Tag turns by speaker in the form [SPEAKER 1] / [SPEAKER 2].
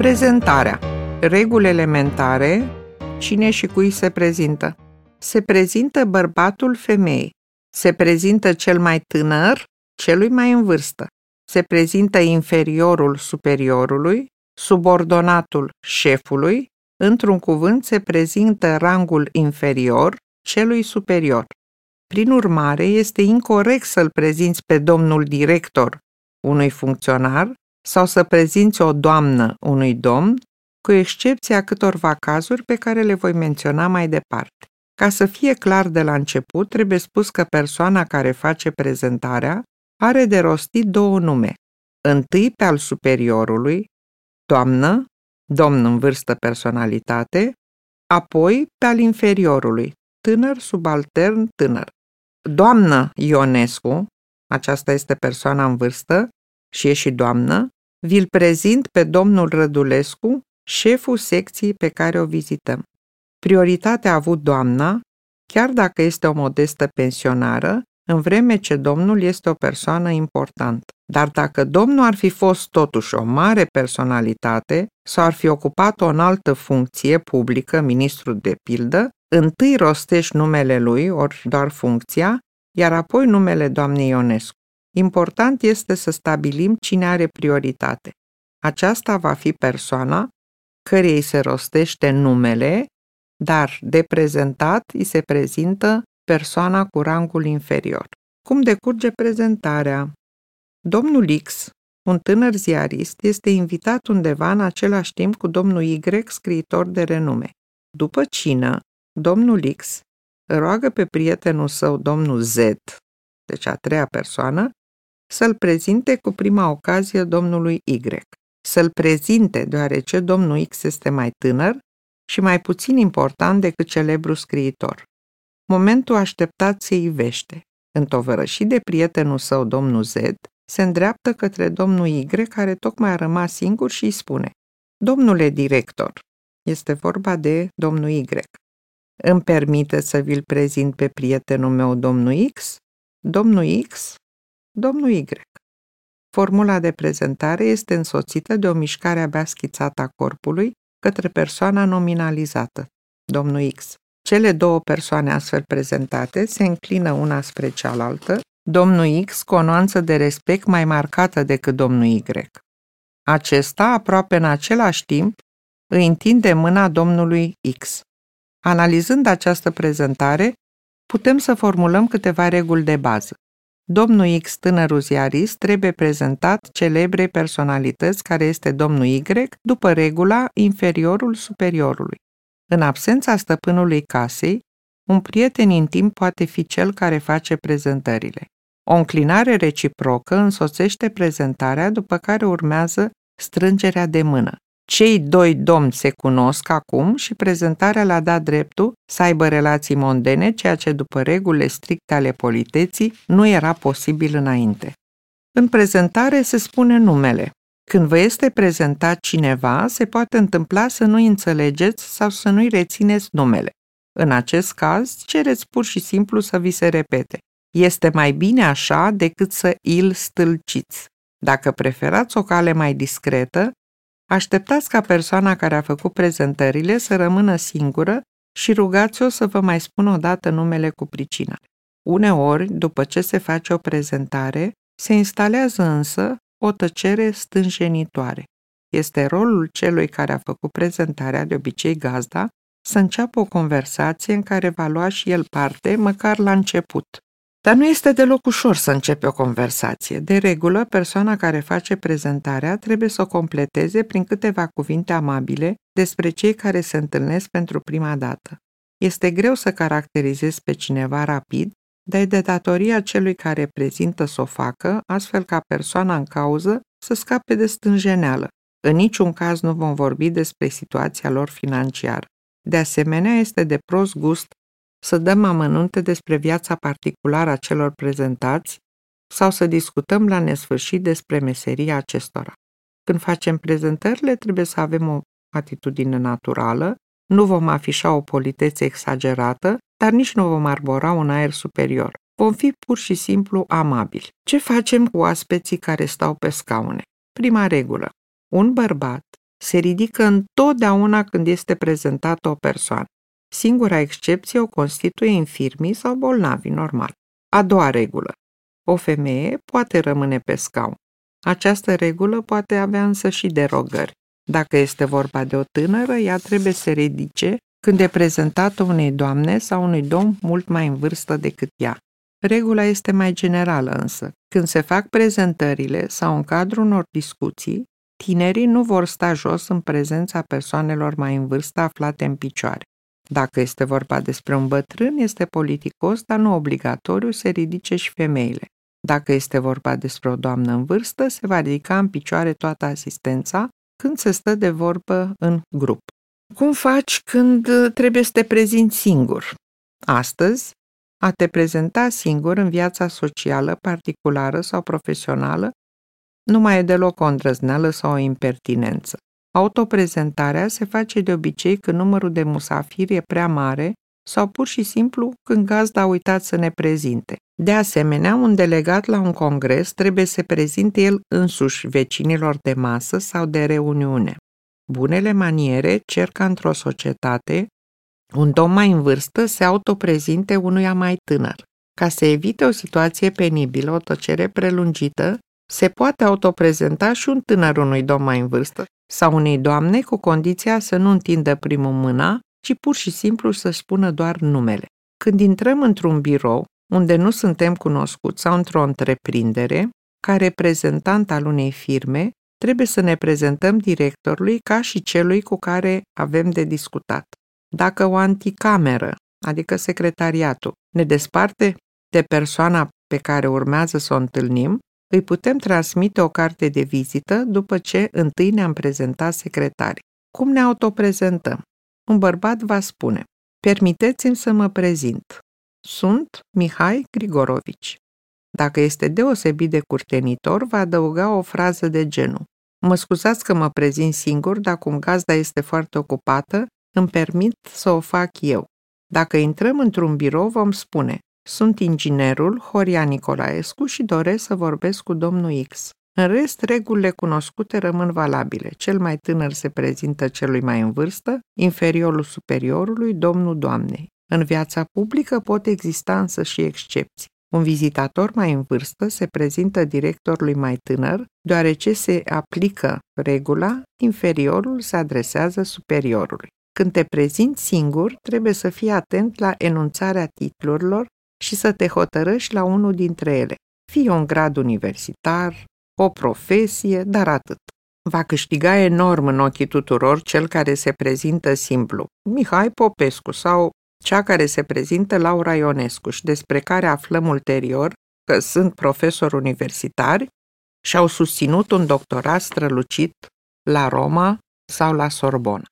[SPEAKER 1] Prezentarea. Reguli elementare. Cine și cui se prezintă. Se prezintă bărbatul femeii. Se prezintă cel mai tânăr celui mai în vârstă. Se prezintă inferiorul superiorului, subordonatul șefului, într-un cuvânt se prezintă rangul inferior celui superior. Prin urmare, este incorrect să-l prezinți pe domnul director unui funcționar sau să prezinți o doamnă unui domn, cu excepția câtorva cazuri pe care le voi menționa mai departe. Ca să fie clar de la început, trebuie spus că persoana care face prezentarea are de rostit două nume. Întâi pe al superiorului, doamnă, domn în vârstă personalitate, apoi pe al inferiorului, tânăr, subaltern, tânăr. Doamnă Ionescu, aceasta este persoana în vârstă și e și doamnă, vi-l prezint pe domnul Rădulescu, șeful secției pe care o vizităm. Prioritatea a avut doamna, chiar dacă este o modestă pensionară, în vreme ce domnul este o persoană importantă. Dar dacă domnul ar fi fost totuși o mare personalitate sau ar fi ocupat o înaltă funcție publică, ministru de pildă, întâi rostești numele lui, ori doar funcția, iar apoi numele doamnei Ionescu. Important este să stabilim cine are prioritate. Aceasta va fi persoana cărei se rostește numele, dar de prezentat îi se prezintă persoana cu rangul inferior. Cum decurge prezentarea? Domnul X, un tânăr ziarist, este invitat undeva în același timp cu domnul Y, scriitor de renume. După cină, domnul X roagă pe prietenul său, domnul Z, deci a treia persoană, să-l prezinte cu prima ocazie domnului Y. Să-l prezinte deoarece domnul X este mai tânăr și mai puțin important decât celebru scriitor. Momentul așteptat se ivește. Întovărășit de prietenul său, domnul Z, se îndreaptă către domnul Y, care tocmai a rămas singur și îi spune Domnule director, este vorba de domnul Y. Îmi permite să vi-l prezint pe prietenul meu, domnul X? Domnul X? Domnul Y. Formula de prezentare este însoțită de o mișcare abia schițată a corpului către persoana nominalizată, domnul X. Cele două persoane astfel prezentate se înclină una spre cealaltă, domnul X cu o nuanță de respect mai marcată decât domnul Y. Acesta, aproape în același timp, îi întinde mâna domnului X. Analizând această prezentare, putem să formulăm câteva reguli de bază. Domnul X, tânărul ziarist, trebuie prezentat celebre personalități care este domnul Y, după regula inferiorul superiorului. În absența stăpânului casei, un prieten intim poate fi cel care face prezentările. O înclinare reciprocă însoțește prezentarea, după care urmează strângerea de mână. Cei doi domni se cunosc acum și prezentarea le-a dat dreptul să aibă relații mondene, ceea ce după regulile stricte ale politeții nu era posibil înainte. În prezentare se spune numele. Când vă este prezentat cineva, se poate întâmpla să nu înțelegeți sau să nu-i rețineți numele. În acest caz, cereți pur și simplu să vi se repete. Este mai bine așa decât să îl stâlciți. Dacă preferați o cale mai discretă, așteptați ca persoana care a făcut prezentările să rămână singură și rugați-o să vă mai spună odată numele cu pricina. Uneori, după ce se face o prezentare, se instalează însă o tăcere stânjenitoare. Este rolul celui care a făcut prezentarea, de obicei gazda, să înceapă o conversație în care va lua și el parte, măcar la început. Dar nu este deloc ușor să începe o conversație. De regulă, persoana care face prezentarea trebuie să o completeze prin câteva cuvinte amabile despre cei care se întâlnesc pentru prima dată. Este greu să caracterizezi pe cineva rapid, dar e de datoria celui care prezintă să o facă, astfel ca persoana în cauză să scape de stânjeneală. În niciun caz nu vom vorbi despre situația lor financiară. De asemenea, este de prost gust să dăm amănunte despre viața particulară a celor prezentați sau să discutăm la nesfârșit despre meseria acestora. Când facem prezentările, trebuie să avem o atitudine naturală, nu vom afișa o politețe exagerată, dar nici nu vom arbora un aer superior. Vom fi pur și simplu amabili. Ce facem cu aspeții care stau pe scaune? Prima regulă. Un bărbat se ridică întotdeauna când este prezentată o persoană. Singura excepție o constituie infirmii sau bolnavii normal. A doua regulă. O femeie poate rămâne pe scaun. Această regulă poate avea însă și derogări. Dacă este vorba de o tânără, ea trebuie să ridice când e prezentată unei doamne sau unui domn mult mai în vârstă decât ea. Regula este mai generală însă. Când se fac prezentările sau în cadrul unor discuții, tinerii nu vor sta jos în prezența persoanelor mai în vârstă aflate în picioare. Dacă este vorba despre un bătrân, este politicos, dar nu obligatoriu, se ridice și femeile. Dacă este vorba despre o doamnă în vârstă, se va ridica în picioare toată asistența când se stă de vorbă în grup. Cum faci când trebuie să te prezinți singur? Astăzi, a te prezenta singur în viața socială, particulară sau profesională nu mai e deloc o îndrăzneală sau o impertinență. Autoprezentarea se face de obicei când numărul de musafiri e prea mare sau pur și simplu când gazda a uitat să ne prezinte. De asemenea, un delegat la un congres trebuie să prezinte el însuși vecinilor de masă sau de reuniune. Bunele maniere cer ca într-o societate un domn mai în vârstă se autoprezinte unuia mai tânăr. Ca să evite o situație penibilă, o tăcere prelungită, se poate autoprezenta și un tânăr unui domn mai în vârstă sau unei doamne cu condiția să nu întindă primul mâna, ci pur și simplu să spună doar numele. Când intrăm într-un birou unde nu suntem cunoscuți sau într-o întreprindere, ca reprezentant al unei firme, trebuie să ne prezentăm directorului ca și celui cu care avem de discutat. Dacă o anticameră, adică secretariatul, ne desparte de persoana pe care urmează să o întâlnim, îi putem transmite o carte de vizită după ce întâi ne-am prezentat secretarii. Cum ne autoprezentăm? Un bărbat va spune, permiteți-mi să mă prezint. Sunt Mihai Grigorovici. Dacă este deosebit de curtenitor, va adăuga o frază de genul. Mă scuzați că mă prezint singur, dar cum gazda este foarte ocupată, îmi permit să o fac eu. Dacă intrăm într-un birou, vom spune, sunt inginerul Horia Nicolaescu și doresc să vorbesc cu domnul X. În rest, regulile cunoscute rămân valabile. Cel mai tânăr se prezintă celui mai în vârstă, inferiorul superiorului, domnul doamnei. În viața publică pot exista însă și excepții. Un vizitator mai în vârstă se prezintă directorului mai tânăr, deoarece se aplică regula, inferiorul se adresează superiorului. Când te prezinți singur, trebuie să fii atent la enunțarea titlurilor și să te hotărăști la unul dintre ele. Fie un grad universitar, o profesie, dar atât. Va câștiga enorm în ochii tuturor cel care se prezintă simplu, Mihai Popescu sau cea care se prezintă Laura Ionescu și despre care aflăm ulterior că sunt profesori universitari și au susținut un doctorat strălucit la Roma sau la Sorbona.